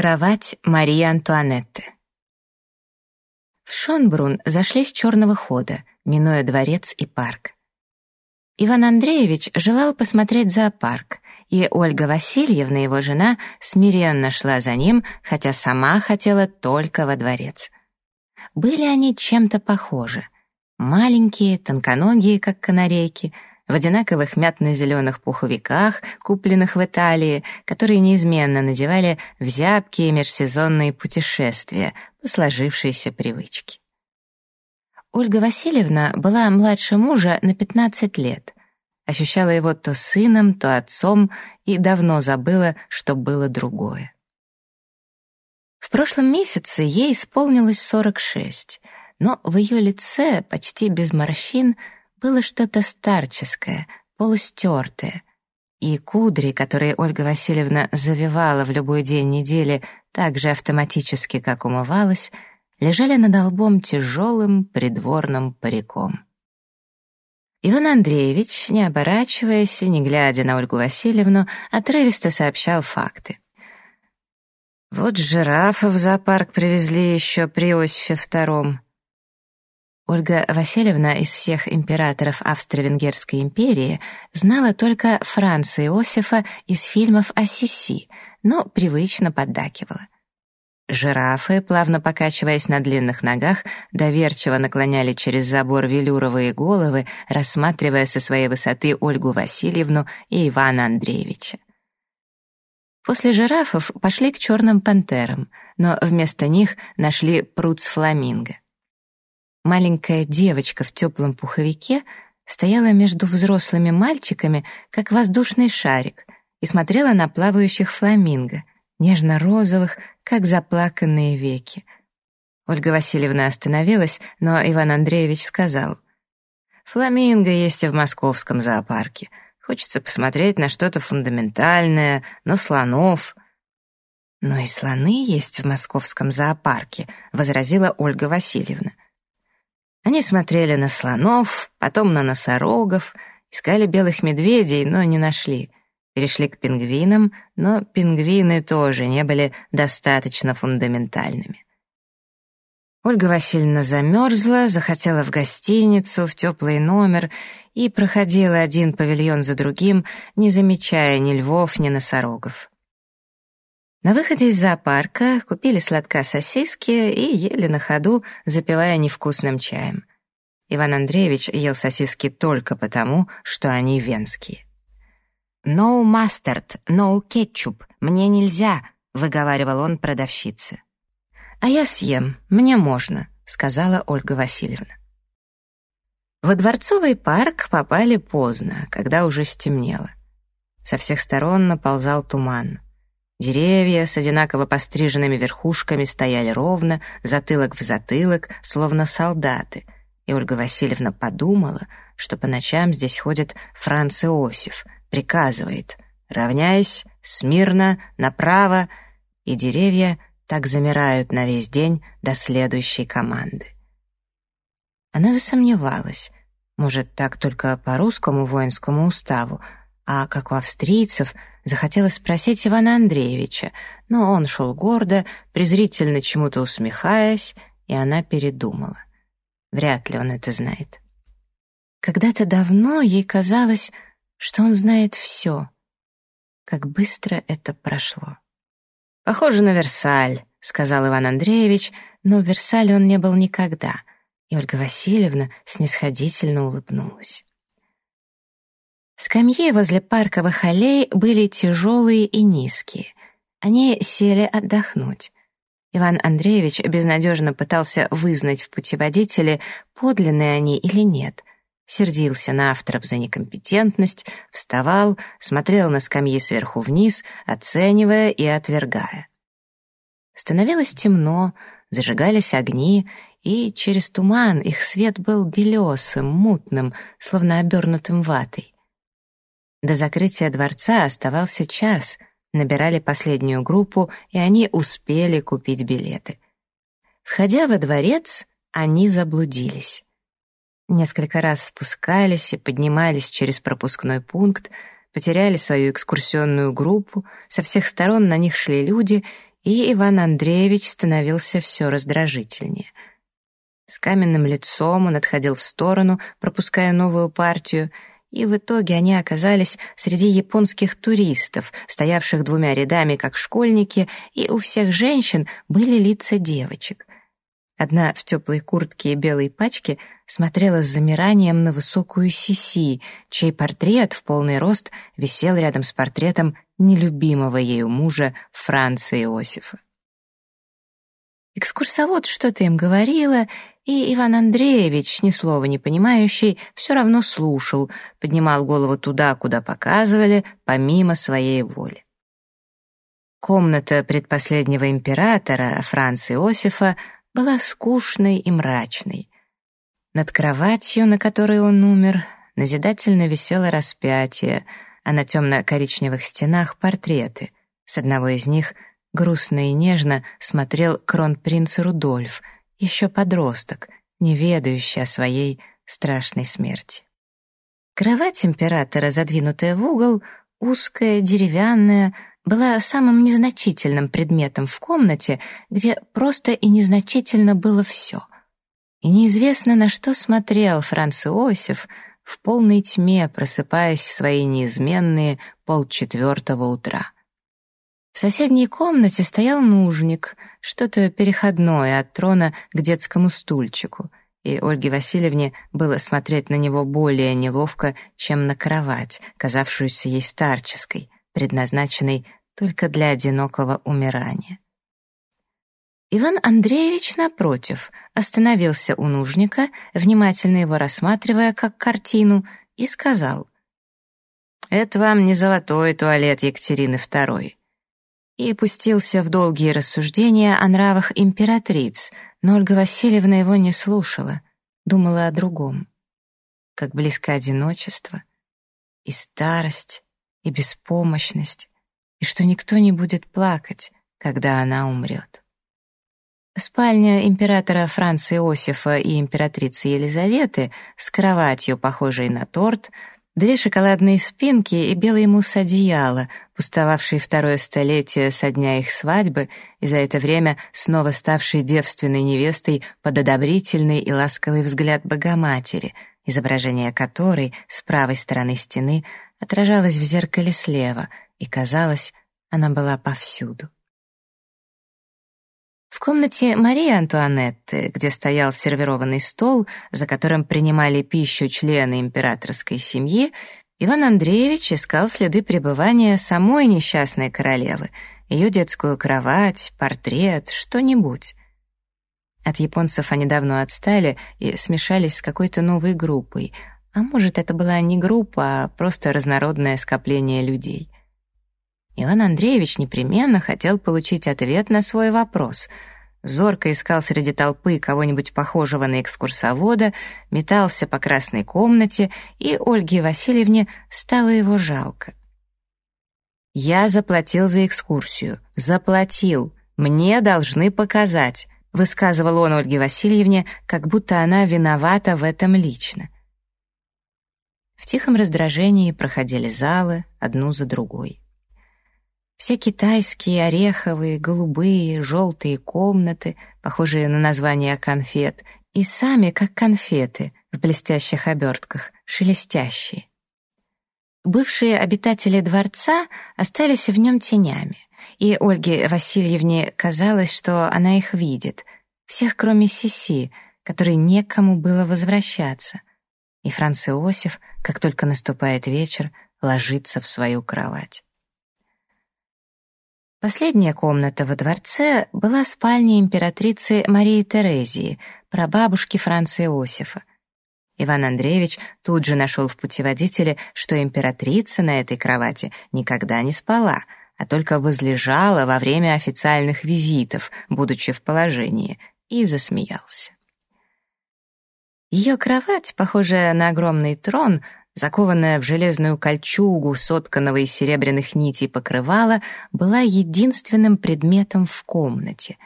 Кровать Марии Антуанетты. В Шонбрун зашли с черного хода, минуя дворец и парк. Иван Андреевич желал посмотреть зоопарк, и Ольга Васильевна, его жена, смиренно шла за ним, хотя сама хотела только во дворец. Были они чем-то похожи. Маленькие, тонконогие, как канарейки — в одинаковых мятно-зеленых пуховиках, купленных в Италии, которые неизменно надевали в зябкие межсезонные путешествия по сложившейся привычке. Ольга Васильевна была младше мужа на 15 лет, ощущала его то сыном, то отцом и давно забыла, что было другое. В прошлом месяце ей исполнилось 46, но в ее лице, почти без морщин, было что-то старческое, полустертое. И кудри, которые Ольга Васильевна завивала в любой день недели так же автоматически, как умывалась, лежали над лбом тяжелым придворным париком. Иван Андреевич, не оборачиваясь и не глядя на Ольгу Васильевну, отрывисто сообщал факты. «Вот жирафа в зоопарк привезли еще при Иосифе втором. Ольга Васильевна из всех императоров Австро-Венгерской империи знала только Франца Иосифа из фильмов о Сиси, но привычно поддакивала. Жирафы, плавно покачиваясь на длинных ногах, доверчиво наклоняли через забор велюровые головы, рассматривая со своей высоты Ольгу Васильевну и Ивана Андреевича. После жирафов пошли к черным пантерам, но вместо них нашли пруд с фламинго. Маленькая девочка в теплом пуховике стояла между взрослыми мальчиками, как воздушный шарик, и смотрела на плавающих фламинго, нежно-розовых, как заплаканные веки. Ольга Васильевна остановилась, но Иван Андреевич сказал, «Фламинго есть и в московском зоопарке. Хочется посмотреть на что-то фундаментальное, на слонов». «Но и слоны есть в московском зоопарке», — возразила Ольга Васильевна. Они смотрели на слонов, потом на носорогов, искали белых медведей, но не нашли. Перешли к пингвинам, но пингвины тоже не были достаточно фундаментальными. Ольга Васильевна замерзла, захотела в гостиницу, в теплый номер и проходила один павильон за другим, не замечая ни львов, ни носорогов. На выходе из зоопарка купили сладка сосиски и ели на ходу, запивая невкусным чаем. Иван Андреевич ел сосиски только потому, что они венские. «No mustard, no ketchup, мне нельзя», — выговаривал он продавщице. «А я съем, мне можно», — сказала Ольга Васильевна. Во Дворцовый парк попали поздно, когда уже стемнело. Со всех сторон наползал туман. Деревья с одинаково постриженными верхушками стояли ровно, затылок в затылок, словно солдаты, и Ольга Васильевна подумала, что по ночам здесь ходит Франц Иосиф, приказывает «равняйсь, смирно, направо», и деревья так замирают на весь день до следующей команды. Она засомневалась. Может, так только по русскому воинскому уставу, а как у австрийцев — Захотелось спросить Ивана Андреевича, но он шел гордо, презрительно чему-то усмехаясь, и она передумала. Вряд ли он это знает. Когда-то давно ей казалось, что он знает все. Как быстро это прошло. «Похоже на Версаль», — сказал Иван Андреевич, но в Версале он не был никогда, и Ольга Васильевна снисходительно улыбнулась. Скамьи возле парковых аллей были тяжелые и низкие. Они сели отдохнуть. Иван Андреевич безнадежно пытался вызнать в путеводителе, подлинные они или нет. Сердился на авторов за некомпетентность, вставал, смотрел на скамьи сверху вниз, оценивая и отвергая. Становилось темно, зажигались огни, и через туман их свет был белесым, мутным, словно обернутым ватой. До закрытия дворца оставался час, набирали последнюю группу, и они успели купить билеты. Входя во дворец, они заблудились. Несколько раз спускались и поднимались через пропускной пункт, потеряли свою экскурсионную группу, со всех сторон на них шли люди, и Иван Андреевич становился все раздражительнее. С каменным лицом он отходил в сторону, пропуская новую партию, и в итоге они оказались среди японских туристов, стоявших двумя рядами как школьники, и у всех женщин были лица девочек. Одна в теплой куртке и белой пачке смотрела с замиранием на высокую Сиси, чей портрет в полный рост висел рядом с портретом нелюбимого ею мужа Франца Иосифа. Экскурсовод что-то им говорила, и Иван Андреевич, ни слова не понимающий, все равно слушал, поднимал голову туда, куда показывали, помимо своей воли. Комната предпоследнего императора, Франца Иосифа, была скучной и мрачной. Над кроватью, на которой он умер, назидательно висело распятие, а на темно-коричневых стенах портреты. С одного из них грустно и нежно смотрел кронпринц Рудольф — еще подросток, не ведающий о своей страшной смерти. Кровать императора, задвинутая в угол, узкая, деревянная, была самым незначительным предметом в комнате, где просто и незначительно было все. И неизвестно, на что смотрел Франц Иосиф в полной тьме, просыпаясь в свои неизменные полчетвертого утра. В соседней комнате стоял нужник, что-то переходное от трона к детскому стульчику, и Ольге Васильевне было смотреть на него более неловко, чем на кровать, казавшуюся ей старческой, предназначенной только для одинокого умирания. Иван Андреевич, напротив, остановился у нужника, внимательно его рассматривая как картину, и сказал, «Это вам не золотой туалет Екатерины II и пустился в долгие рассуждения о нравах императриц, но Ольга Васильевна его не слушала, думала о другом. Как близко одиночество, и старость, и беспомощность, и что никто не будет плакать, когда она умрет. Спальня императора Франца Иосифа и императрицы Елизаветы с кроватью, похожей на торт, Две шоколадные спинки и белый мусс одеяла, пустовавшие второе столетие со дня их свадьбы и за это время снова ставшей девственной невестой под одобрительный и ласковый взгляд Богоматери, изображение которой с правой стороны стены отражалось в зеркале слева, и, казалось, она была повсюду. В комнате Марии Антуанетты, где стоял сервированный стол, за которым принимали пищу члены императорской семьи, Иван Андреевич искал следы пребывания самой несчастной королевы, ее детскую кровать, портрет, что-нибудь. От японцев они давно отстали и смешались с какой-то новой группой, а может, это была не группа, а просто разнородное скопление людей — Иван Андреевич непременно хотел получить ответ на свой вопрос. Зорко искал среди толпы кого-нибудь похожего на экскурсовода, метался по красной комнате, и Ольге Васильевне стало его жалко. «Я заплатил за экскурсию. Заплатил. Мне должны показать», — высказывал он Ольге Васильевне, как будто она виновата в этом лично. В тихом раздражении проходили залы, одну за другой. Все китайские, ореховые, голубые, желтые комнаты, похожие на названия конфет, и сами как конфеты в блестящих обертках, шелестящие. Бывшие обитатели дворца остались в нем тенями, и Ольге Васильевне казалось, что она их видит, всех кроме Сиси, которой некому было возвращаться. И Франц Иосиф, как только наступает вечер, ложится в свою кровать. Последняя комната во дворце была спальней императрицы Марии Терезии, прабабушки Франца Иосифа. Иван Андреевич тут же нашел в путеводителе, что императрица на этой кровати никогда не спала, а только возлежала во время официальных визитов, будучи в положении, и засмеялся. Ее кровать, похожая на огромный трон, закованная в железную кольчугу, сотканного из серебряных нитей покрывала, была единственным предметом в комнате.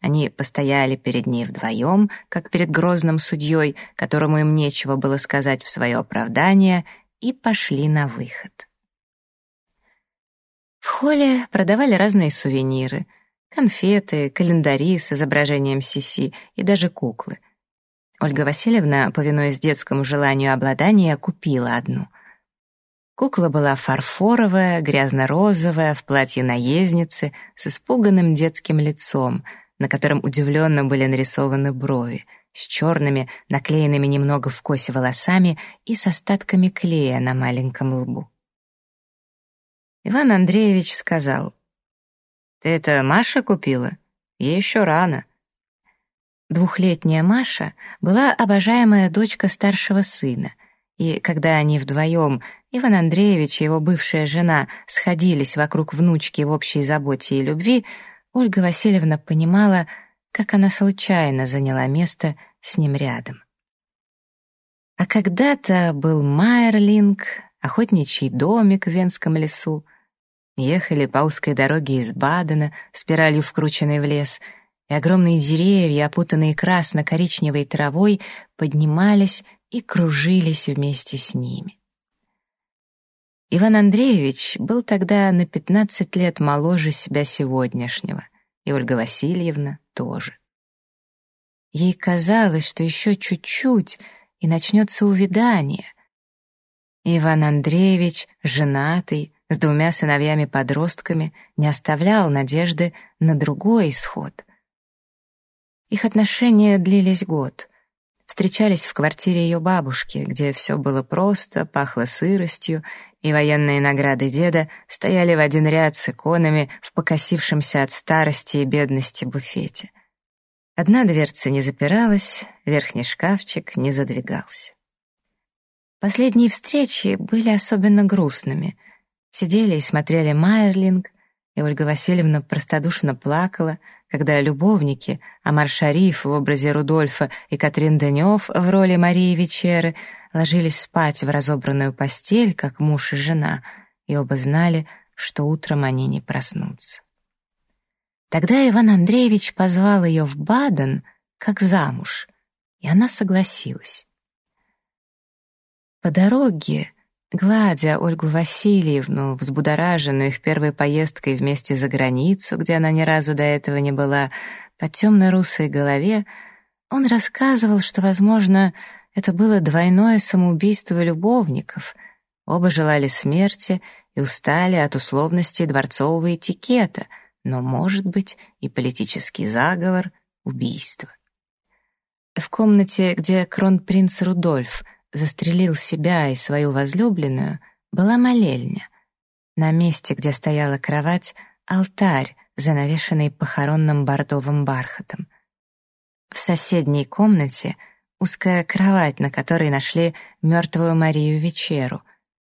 Они постояли перед ней вдвоем, как перед грозным судьей, которому им нечего было сказать в свое оправдание, и пошли на выход. В холле продавали разные сувениры. Конфеты, календари с изображением Сиси и даже куклы. Ольга Васильевна, повинуясь детскому желанию обладания, купила одну. Кукла была фарфоровая, грязно-розовая, в платье наездницы, с испуганным детским лицом, на котором удивленно были нарисованы брови, с черными, наклеенными немного в косе волосами и с остатками клея на маленьком лбу. Иван Андреевич сказал, «Ты это Маша купила? Ей еще рано». Двухлетняя Маша была обожаемая дочка старшего сына, и когда они вдвоем, Иван Андреевич и его бывшая жена, сходились вокруг внучки в общей заботе и любви, Ольга Васильевна понимала, как она случайно заняла место с ним рядом. А когда-то был Майерлинг, охотничий домик в Венском лесу. Ехали по узкой дороге из Бадена, спиралью вкрученной в лес, и огромные деревья, опутанные красно-коричневой травой, поднимались и кружились вместе с ними. Иван Андреевич был тогда на 15 лет моложе себя сегодняшнего, и Ольга Васильевна тоже. Ей казалось, что еще чуть-чуть, и начнется увядание. Иван Андреевич, женатый, с двумя сыновьями-подростками, не оставлял надежды на другой исход. Их отношения длились год — встречались в квартире ее бабушки, где все было просто, пахло сыростью, и военные награды деда стояли в один ряд с иконами в покосившемся от старости и бедности буфете. Одна дверца не запиралась, верхний шкафчик не задвигался. Последние встречи были особенно грустными. Сидели и смотрели Майерлинг, и Ольга Васильевна простодушно плакала — когда любовники, Амар Шариф в образе Рудольфа и Катрин Денев в роли Марии Вечеры, ложились спать в разобранную постель, как муж и жена, и оба знали, что утром они не проснутся. Тогда Иван Андреевич позвал ее в Баден, как замуж, и она согласилась. По дороге Гладя Ольгу Васильевну, взбудораженную их первой поездкой вместе за границу, где она ни разу до этого не была, по темно-русой голове, он рассказывал, что, возможно, это было двойное самоубийство любовников. Оба желали смерти и устали от условностей дворцового этикета, но, может быть, и политический заговор — убийство. В комнате, где кронпринц Рудольф — застрелил себя и свою возлюбленную, была молельня. На месте, где стояла кровать, алтарь, занавешенный похоронным бордовым бархатом. В соседней комнате узкая кровать, на которой нашли мертвую Марию Вечеру.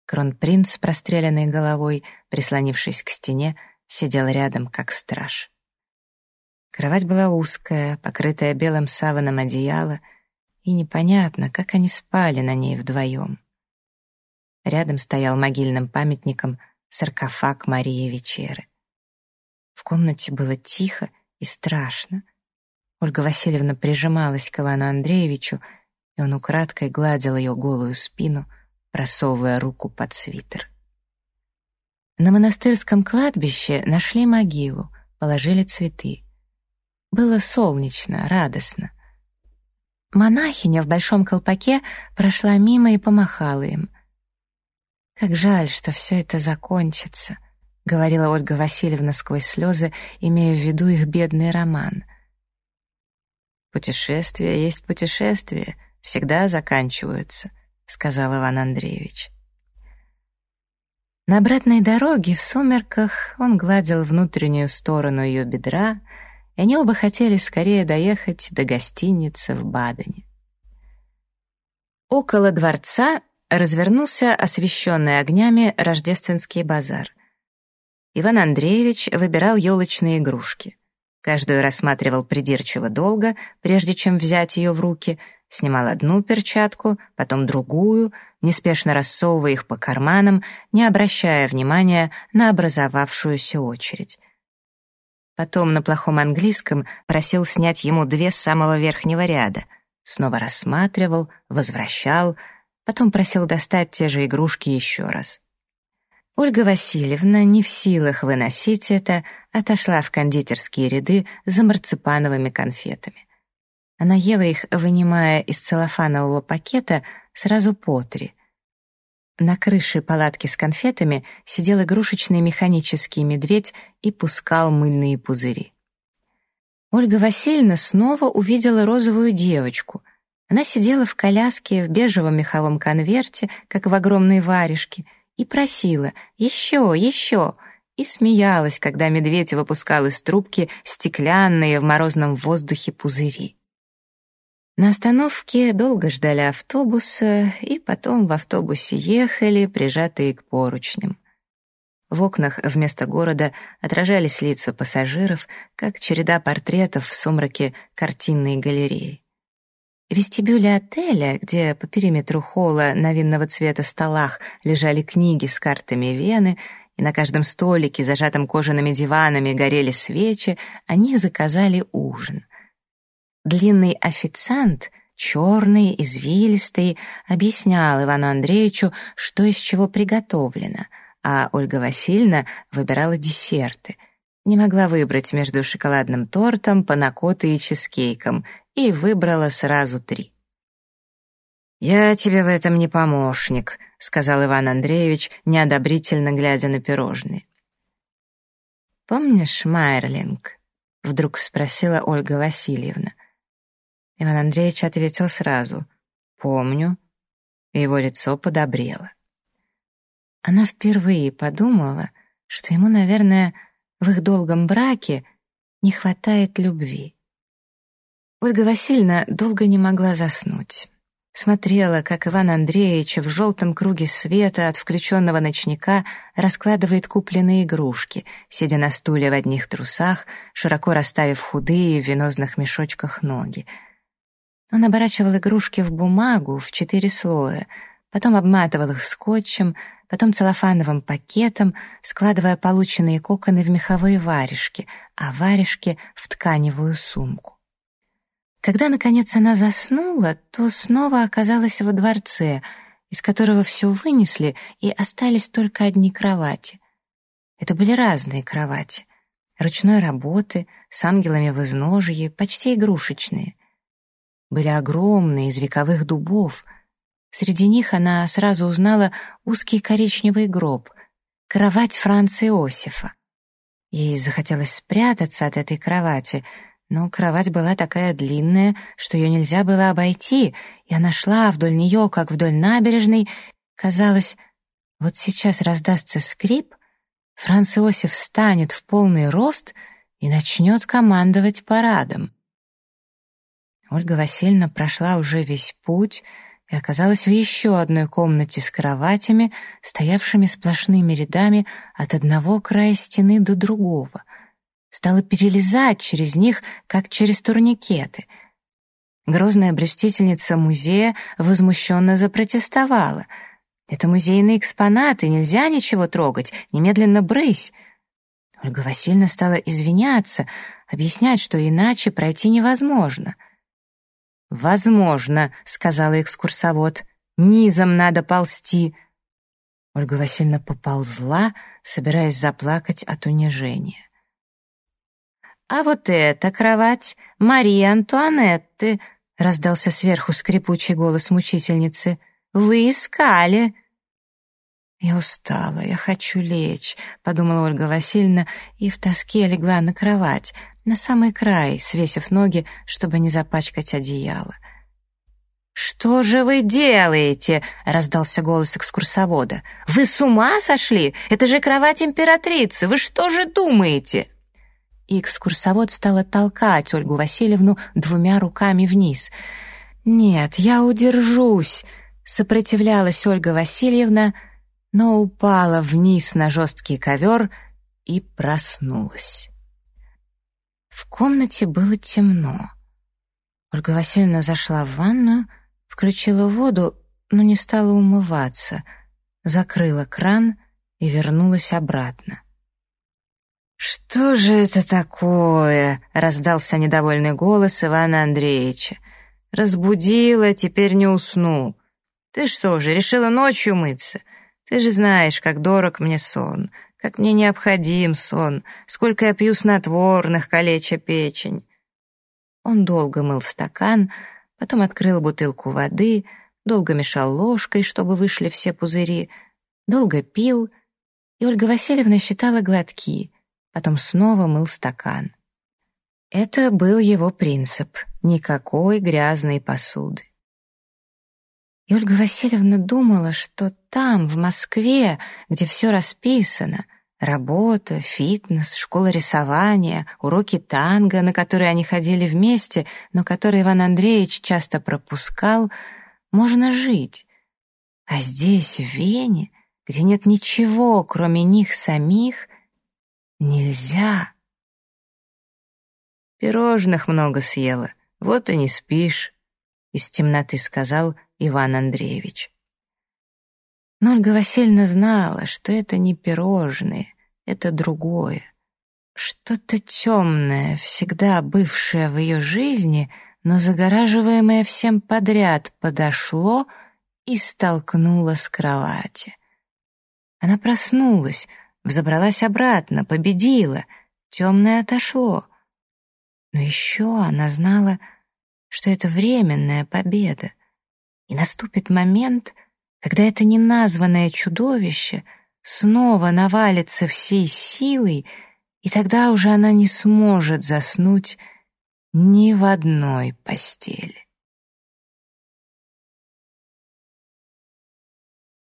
Кронпринц с простреленной головой, прислонившись к стене, сидел рядом, как страж. Кровать была узкая, покрытая белым саваном одеяла — и непонятно, как они спали на ней вдвоем. Рядом стоял могильным памятником саркофаг Марии Вечеры. В комнате было тихо и страшно. Ольга Васильевна прижималась к Ивану Андреевичу, и он украдкой гладил ее голую спину, просовывая руку под свитер. На монастырском кладбище нашли могилу, положили цветы. Было солнечно, радостно — Монахиня в большом колпаке прошла мимо и помахала им. «Как жаль, что все это закончится», — говорила Ольга Васильевна сквозь слезы, имея в виду их бедный роман. «Путешествия есть путешествия, всегда заканчиваются», — сказал Иван Андреевич. На обратной дороге в сумерках он гладил внутреннюю сторону ее бедра, и они оба хотели скорее доехать до гостиницы в Бадене. Около дворца развернулся освещенный огнями рождественский базар. Иван Андреевич выбирал елочные игрушки. Каждую рассматривал придирчиво долго, прежде чем взять ее в руки, снимал одну перчатку, потом другую, неспешно рассовывая их по карманам, не обращая внимания на образовавшуюся очередь — Потом на плохом английском просил снять ему две с самого верхнего ряда. Снова рассматривал, возвращал, потом просил достать те же игрушки еще раз. Ольга Васильевна, не в силах выносить это, отошла в кондитерские ряды за марципановыми конфетами. Она ела их, вынимая из целлофанового пакета сразу по три. На крыше палатки с конфетами сидел игрушечный механический медведь и пускал мыльные пузыри. Ольга Васильевна снова увидела розовую девочку. Она сидела в коляске в бежевом меховом конверте, как в огромной варежке — и просила «Еще, еще!» и смеялась, когда медведь выпускал из трубки стеклянные в морозном воздухе пузыри. На остановке долго ждали автобуса, и потом в автобусе ехали, прижатые к поручням. В окнах вместо города отражались лица пассажиров, как череда портретов в сумраке картинной галереи. В вестибюле отеля, где по периметру холла на винного цвета столах лежали книги с картами Вены, и на каждом столике, зажатом кожаными диванами, горели свечи, они заказали ужин. Длинный официант, черный, извилистый, объяснял Ивану Андреевичу, что из чего приготовлено, а Ольга Васильевна выбирала десерты — не могла выбрать между шоколадным тортом, панакотой и чизкейком, и выбрала сразу три. «Я тебе в этом не помощник», — сказал Иван Андреевич, неодобрительно глядя на пирожные. «Помнишь Майерлинг?» — вдруг спросила Ольга Васильевна. Иван Андреевич ответил сразу. «Помню». И его лицо подобрело. Она впервые подумала, что ему, наверное, в их долгом браке не хватает любви. Ольга Васильевна долго не могла заснуть. Смотрела, как Иван Андреевич в желтом круге света от включенного ночника раскладывает купленные игрушки, сидя на стуле в одних трусах, широко расставив худые в венозных мешочках ноги. Он оборачивал игрушки в бумагу в четыре слоя, потом обматывал их скотчем, потом целлофановым пакетом, складывая полученные коконы в меховые варежки, а варежки — в тканевую сумку. Когда, наконец, она заснула, то снова оказалась во дворце, из которого все вынесли, и остались только одни кровати. Это были разные кровати. Ручной работы, с ангелами в изножье, почти игрушечные. Были огромные, из вековых дубов — Среди них она сразу узнала узкий коричневый гроб, кровать Франца Иосифа. Ей захотелось спрятаться от этой кровати, но кровать была такая длинная, что ее нельзя было обойти, и она шла вдоль нее, как вдоль набережной. Казалось, вот сейчас раздастся скрип, Франц Иосиф встанет в полный рост и начнет командовать парадом. Ольга Васильевна прошла уже весь путь — и оказалась в еще одной комнате с кроватями, стоявшими сплошными рядами от одного края стены до другого. Стала перелезать через них, как через турникеты. Грозная блюстительница музея возмущенно запротестовала. «Это музейные экспонаты, нельзя ничего трогать, немедленно брысь!» Ольга Васильевна стала извиняться, объяснять, что иначе пройти невозможно — «Возможно», — сказала экскурсовод, — «низом надо ползти». Ольга Васильевна поползла, собираясь заплакать от унижения. «А вот эта кровать Марии Антуанетты», — раздался сверху скрипучий голос мучительницы. «Вы искали». «Я устала, я хочу лечь», — подумала Ольга Васильевна и в тоске легла на кровать, на самый край, свесив ноги, чтобы не запачкать одеяло. «Что же вы делаете?» — раздался голос экскурсовода. «Вы с ума сошли? Это же кровать императрицы! Вы что же думаете?» И экскурсовод стала толкать Ольгу Васильевну двумя руками вниз. «Нет, я удержусь!» — сопротивлялась Ольга Васильевна, но упала вниз на жесткий ковер и проснулась. В комнате было темно. Ольга Васильевна зашла в ванную, включила воду, но не стала умываться, закрыла кран и вернулась обратно. «Что же это такое?» — раздался недовольный голос Ивана Андреевича. «Разбудила, теперь не усну. Ты что же, решила ночью мыться? Ты же знаешь, как дорог мне сон, как мне необходим сон, сколько я пью снотворных, калеча печень». Он долго мыл стакан, потом открыл бутылку воды, долго мешал ложкой, чтобы вышли все пузыри, долго пил, и Ольга Васильевна считала глотки, потом снова мыл стакан. Это был его принцип — никакой грязной посуды. И Ольга Васильевна думала, что там, в Москве, где все расписано, работа, фитнес, школа рисования, уроки танго, на которые они ходили вместе, но которые Иван Андреевич часто пропускал, можно жить. А здесь, в Вене, где нет ничего, кроме них самих, нельзя. Пирожных много съела, вот и не спишь, — из темноты сказал Иван Андреевич. Но Ольга Васильевна знала, что это не пирожные, это другое. Что-то темное, всегда бывшее в ее жизни, но загораживаемое всем подряд, подошло и столкнуло с кровати. Она проснулась, взобралась обратно, победила, темное отошло — но еще она знала, что это временная победа, и наступит момент, когда это неназванное чудовище снова навалится всей силой, и тогда уже она не сможет заснуть ни в одной постели.